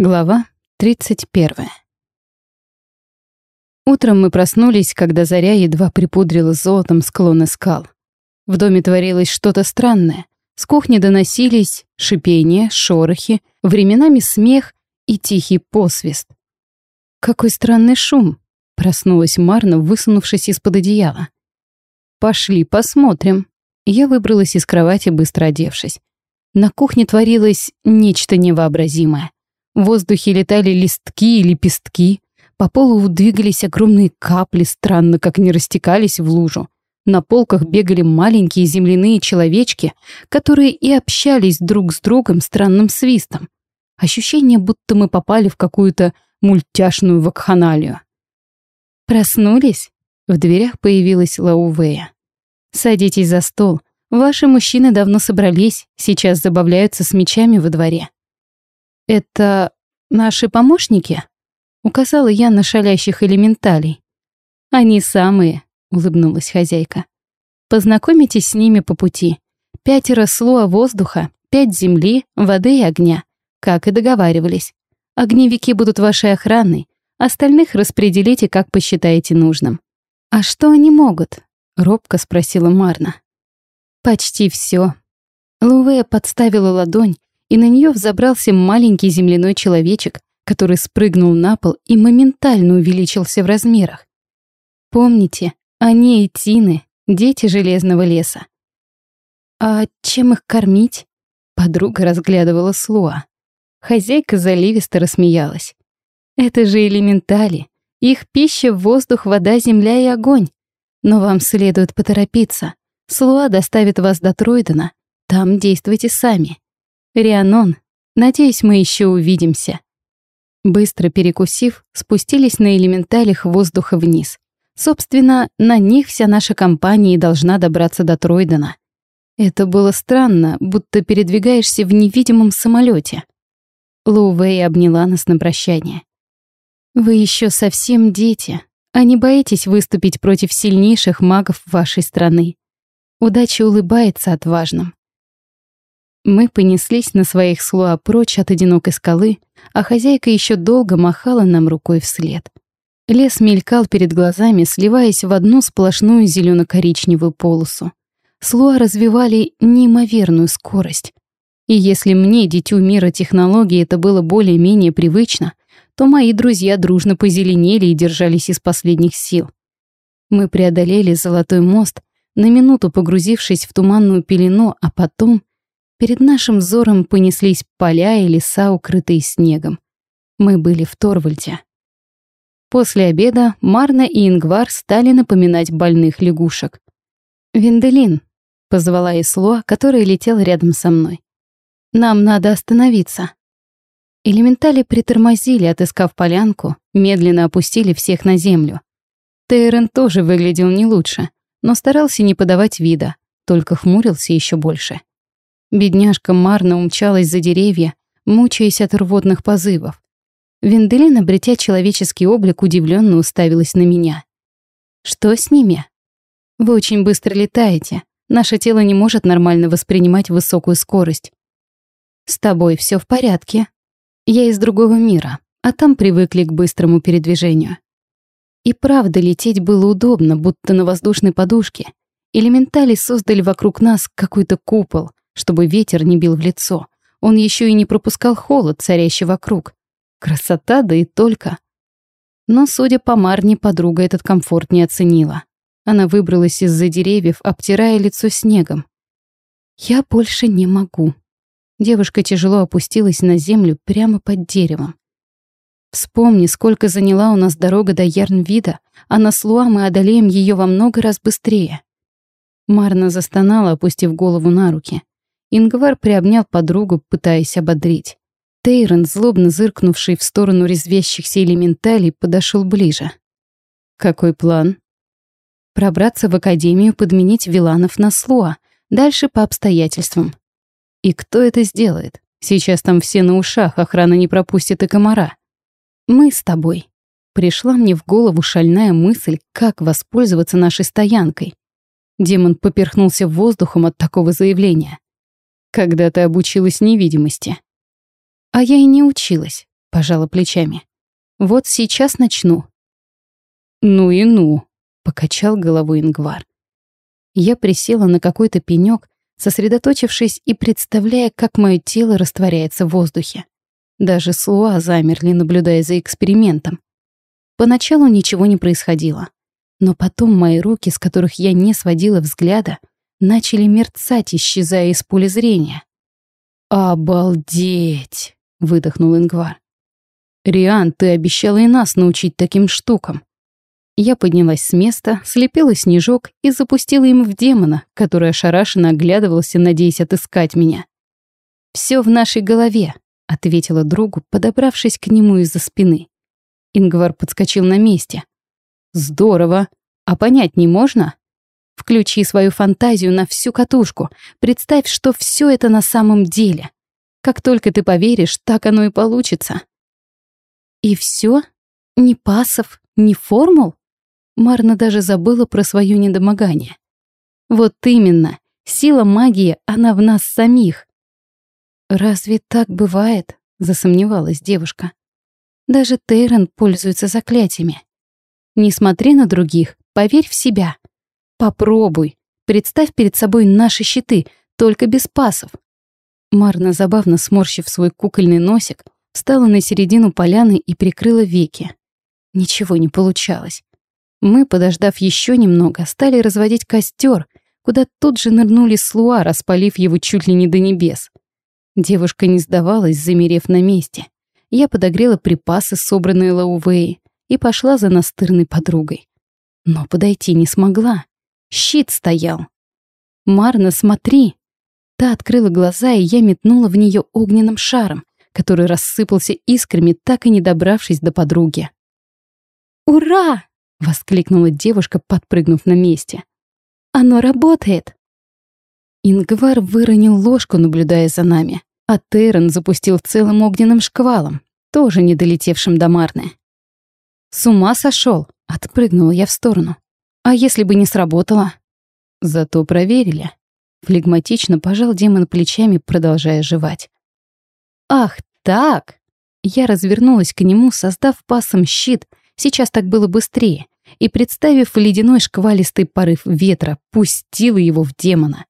Глава 31. Утром мы проснулись, когда заря едва припудрила золотом склоны скал. В доме творилось что-то странное. С кухни доносились шипение, шорохи, временами смех и тихий посвист. «Какой странный шум!» — проснулась Марна, высунувшись из-под одеяла. «Пошли посмотрим». Я выбралась из кровати, быстро одевшись. На кухне творилось нечто невообразимое. В воздухе летали листки и лепестки. По полу двигались огромные капли, странно, как не растекались в лужу. На полках бегали маленькие земляные человечки, которые и общались друг с другом странным свистом. Ощущение, будто мы попали в какую-то мультяшную вакханалию. «Проснулись?» В дверях появилась Лаувея. «Садитесь за стол. Ваши мужчины давно собрались, сейчас забавляются с мечами во дворе». «Это наши помощники?» — указала я на шалящих элементалей. «Они самые», — улыбнулась хозяйка. «Познакомитесь с ними по пути. Пятеро слоа воздуха, пять земли, воды и огня, как и договаривались. Огневики будут вашей охраной, остальных распределите, как посчитаете нужным». «А что они могут?» — робко спросила Марна. «Почти все. Лувея подставила ладонь, и на нее взобрался маленький земляной человечек, который спрыгнул на пол и моментально увеличился в размерах. Помните, они и Тины, дети Железного леса. А чем их кормить? Подруга разглядывала Слуа. Хозяйка заливисто рассмеялась. Это же элементали. Их пища — воздух, вода, земля и огонь. Но вам следует поторопиться. Слуа доставит вас до Тройдена. Там действуйте сами. Рианон, надеюсь, мы еще увидимся». Быстро перекусив, спустились на элементалях воздуха вниз. Собственно, на них вся наша компания должна добраться до Тройдена. Это было странно, будто передвигаешься в невидимом самолете. Лу Вэй обняла нас на прощание. «Вы еще совсем дети, а не боитесь выступить против сильнейших магов вашей страны. Удача улыбается отважным. Мы понеслись на своих слуа прочь от одинокой скалы, а хозяйка еще долго махала нам рукой вслед. Лес мелькал перед глазами, сливаясь в одну сплошную зелено коричневую полосу. Слуа развивали неимоверную скорость. И если мне, дитю мира технологий, это было более-менее привычно, то мои друзья дружно позеленели и держались из последних сил. Мы преодолели Золотой мост, на минуту погрузившись в туманную пелену, а потом Перед нашим взором понеслись поля и леса, укрытые снегом. Мы были в Торвальде. После обеда Марна и Ингвар стали напоминать больных лягушек. «Венделин», — позвала Исло, который летел рядом со мной. «Нам надо остановиться». Элементали притормозили, отыскав полянку, медленно опустили всех на землю. Тейрон тоже выглядел не лучше, но старался не подавать вида, только хмурился еще больше. Бедняжка Марна умчалась за деревья, мучаясь от рвотных позывов. Венделин, обретя человеческий облик, удивленно уставилась на меня. «Что с ними?» «Вы очень быстро летаете. Наше тело не может нормально воспринимать высокую скорость». «С тобой все в порядке. Я из другого мира, а там привыкли к быстрому передвижению». И правда, лететь было удобно, будто на воздушной подушке. Элементали создали вокруг нас какой-то купол, чтобы ветер не бил в лицо. Он еще и не пропускал холод, царящий вокруг. Красота, да и только. Но, судя по Марне, подруга этот комфорт не оценила. Она выбралась из-за деревьев, обтирая лицо снегом. «Я больше не могу». Девушка тяжело опустилась на землю прямо под деревом. «Вспомни, сколько заняла у нас дорога до Ярнвида, а на Слуа мы одолеем ее во много раз быстрее». Марна застонала, опустив голову на руки. Ингвар приобнял подругу, пытаясь ободрить. Тейрон, злобно зыркнувший в сторону резвящихся элементалей, подошел ближе. «Какой план?» «Пробраться в Академию, подменить Виланов на Слуа, дальше по обстоятельствам». «И кто это сделает? Сейчас там все на ушах, охрана не пропустит и комара». «Мы с тобой». Пришла мне в голову шальная мысль, как воспользоваться нашей стоянкой. Демон поперхнулся воздухом от такого заявления когда ты обучилась невидимости. А я и не училась. пожала плечами. Вот сейчас начну. Ну и ну, покачал головой Ингвар. Я присела на какой-то пенёк, сосредоточившись и представляя, как мое тело растворяется в воздухе. Даже слуа замерли, наблюдая за экспериментом. Поначалу ничего не происходило. Но потом мои руки, с которых я не сводила взгляда, начали мерцать, исчезая из поля зрения. «Обалдеть!» — выдохнул Ингвар. «Риан, ты обещала и нас научить таким штукам». Я поднялась с места, слепила снежок и запустила им в демона, который ошарашенно оглядывался, надеясь отыскать меня. «Всё в нашей голове», — ответила другу, подобравшись к нему из-за спины. Ингвар подскочил на месте. «Здорово! А понять не можно?» Включи свою фантазию на всю катушку. Представь, что всё это на самом деле. Как только ты поверишь, так оно и получится. И всё? Ни пасов, ни формул? Марна даже забыла про свое недомогание. Вот именно, сила магии, она в нас самих. «Разве так бывает?» — засомневалась девушка. «Даже Тейрон пользуется заклятиями. Не смотри на других, поверь в себя. Попробуй, представь перед собой наши щиты, только без пасов». Марна, забавно сморщив свой кукольный носик, встала на середину поляны и прикрыла веки. Ничего не получалось. Мы, подождав еще немного, стали разводить костер, куда тут же нырнули слуа, распалив его чуть ли не до небес. Девушка не сдавалась, замерев на месте. Я подогрела припасы, собранные Лаувей, и пошла за настырной подругой. Но подойти не смогла. Щит стоял. «Марна, смотри!» Та открыла глаза, и я метнула в нее огненным шаром, который рассыпался искрами, так и не добравшись до подруги. «Ура!» — воскликнула девушка, подпрыгнув на месте. «Оно работает!» Ингвар выронил ложку, наблюдая за нами, а Тейрон запустил целым огненным шквалом, тоже не долетевшим до Марны. «С ума сошел! отпрыгнула я в сторону. «А если бы не сработало?» «Зато проверили». Флегматично пожал демон плечами, продолжая жевать. «Ах, так!» Я развернулась к нему, создав пасом щит, Сейчас так было быстрее, и, представив ледяной шквалистый порыв ветра, пустила его в демона.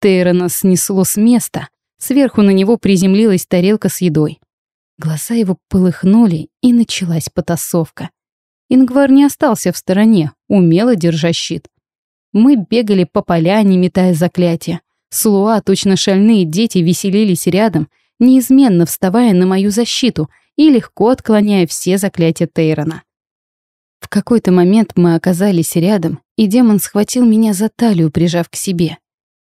Тейрона снесло с места, сверху на него приземлилась тарелка с едой. Глаза его полыхнули, и началась потасовка. Ингвар не остался в стороне, умело держа щит. Мы бегали по поляне, метая заклятия. Слуа, точно шальные дети, веселились рядом, неизменно вставая на мою защиту и легко отклоняя все заклятия Тейрона. В какой-то момент мы оказались рядом, и демон схватил меня за талию, прижав к себе.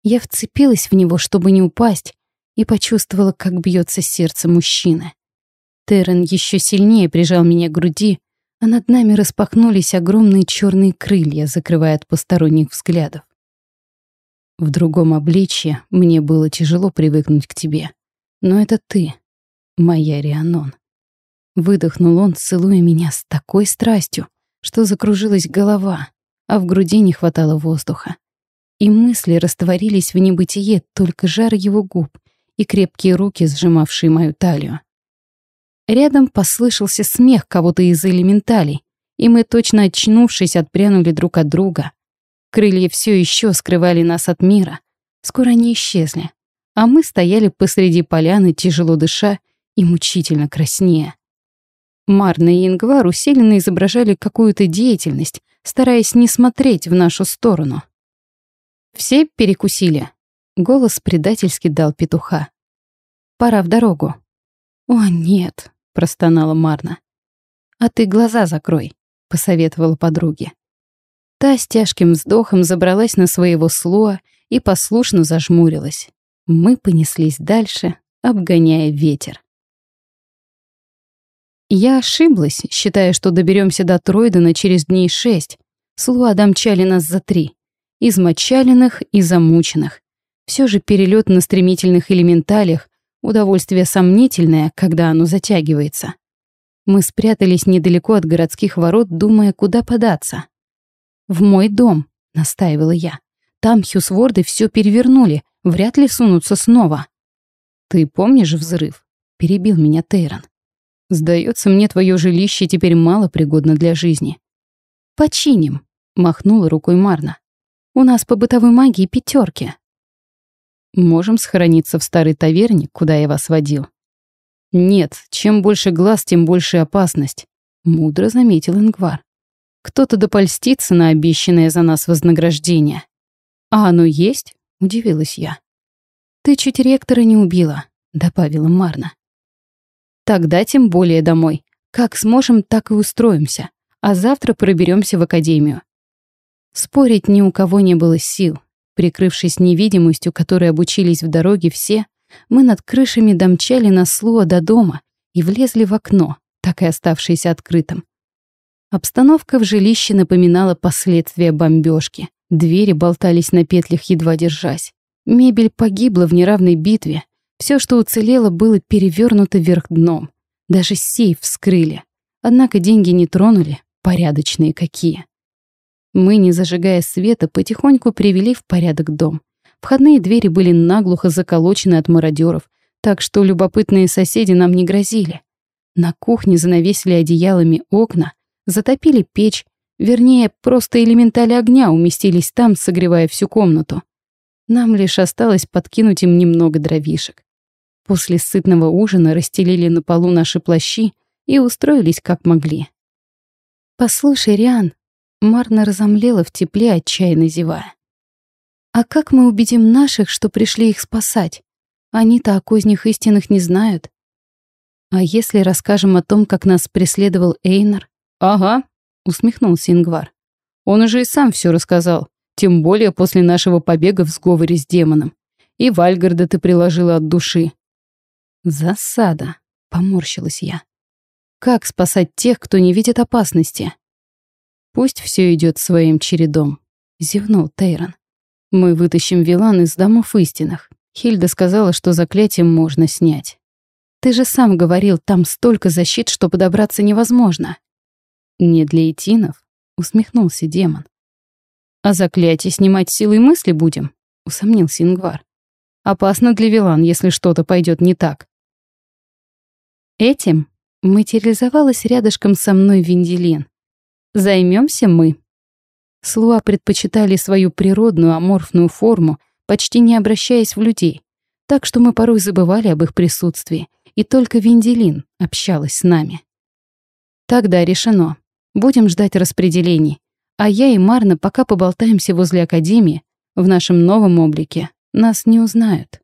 Я вцепилась в него, чтобы не упасть, и почувствовала, как бьется сердце мужчины. Террен еще сильнее прижал меня к груди, а над нами распахнулись огромные черные крылья, закрывая от посторонних взглядов. В другом обличье мне было тяжело привыкнуть к тебе. Но это ты, моя Рианон. Выдохнул он, целуя меня с такой страстью, что закружилась голова, а в груди не хватало воздуха. И мысли растворились в небытие, только жар его губ и крепкие руки, сжимавшие мою талию. Рядом послышался смех кого-то из элементалей, и мы, точно очнувшись, отпрянули друг от друга. Крылья все еще скрывали нас от мира. Скоро они исчезли, а мы стояли посреди поляны, тяжело дыша и мучительно краснея. Марна и Ингвар усиленно изображали какую-то деятельность, стараясь не смотреть в нашу сторону. Все перекусили. Голос предательски дал петуха. «Пора в дорогу». «О, нет», — простонала Марна. «А ты глаза закрой», — посоветовала подруге. Та с тяжким вздохом забралась на своего слоа и послушно зажмурилась. Мы понеслись дальше, обгоняя ветер. Я ошиблась, считая, что доберемся до Тройдена через дней шесть. Слуа домчали нас за три. Измочаленных и замученных. Все же перелет на стремительных элементалях — удовольствие сомнительное, когда оно затягивается. Мы спрятались недалеко от городских ворот, думая, куда податься. «В мой дом», — настаивала я. «Там Хьюсворды все перевернули, вряд ли сунутся снова». «Ты помнишь взрыв?» — перебил меня Тейрон. Сдается мне, твое жилище теперь мало пригодно для жизни. Починим, махнула рукой Марна. У нас по бытовой магии пятерки. Можем схорониться в старой таверне, куда я вас водил. Нет, чем больше глаз, тем больше опасность, мудро заметил Ингвар. Кто-то допольстится на обещанное за нас вознаграждение. А оно есть? Удивилась я. Ты чуть ректора не убила, добавила Марна. Тогда тем более домой. Как сможем, так и устроимся. А завтра проберемся в академию. Спорить ни у кого не было сил. Прикрывшись невидимостью, которой обучились в дороге все, мы над крышами домчали на слуа до дома и влезли в окно, так и оставшееся открытым. Обстановка в жилище напоминала последствия бомбежки. Двери болтались на петлях, едва держась. Мебель погибла в неравной битве, все, что уцелело, было перевернуто вверх дном. Даже сейф вскрыли. Однако деньги не тронули, порядочные какие. Мы, не зажигая света, потихоньку привели в порядок дом. Входные двери были наглухо заколочены от мародеров, так что любопытные соседи нам не грозили. На кухне занавесили одеялами окна, затопили печь, вернее, просто элементали огня уместились там, согревая всю комнату. Нам лишь осталось подкинуть им немного дровишек. После сытного ужина расстелили на полу наши плащи и устроились как могли. «Послушай, Риан», — Марна разомлела в тепле, отчаянно зевая. «А как мы убедим наших, что пришли их спасать? Они-то о кознях истинных не знают. А если расскажем о том, как нас преследовал Эйнар?» «Ага», — усмехнулся Ингвар. «Он уже и сам все рассказал, тем более после нашего побега в сговоре с демоном. И Вальгарда ты приложила от души. Засада, поморщилась я. Как спасать тех, кто не видит опасности? Пусть все идет своим чередом, зевнул Тейрон. Мы вытащим Вилан из домов истинных. Хильда сказала, что заклятием можно снять. Ты же сам говорил, там столько защит, что подобраться невозможно. Не для этинов, усмехнулся демон. А заклятие снимать силой мысли будем? усомнился Ингвар. Опасно для Вилан, если что-то пойдет не так. Этим материализовалась рядышком со мной Венделин. Займемся мы. Слуа предпочитали свою природную аморфную форму, почти не обращаясь в людей, так что мы порой забывали об их присутствии, и только Венделин общалась с нами. Тогда решено. Будем ждать распределений. А я и Марна пока поболтаемся возле Академии, в нашем новом облике. Нас не узнают.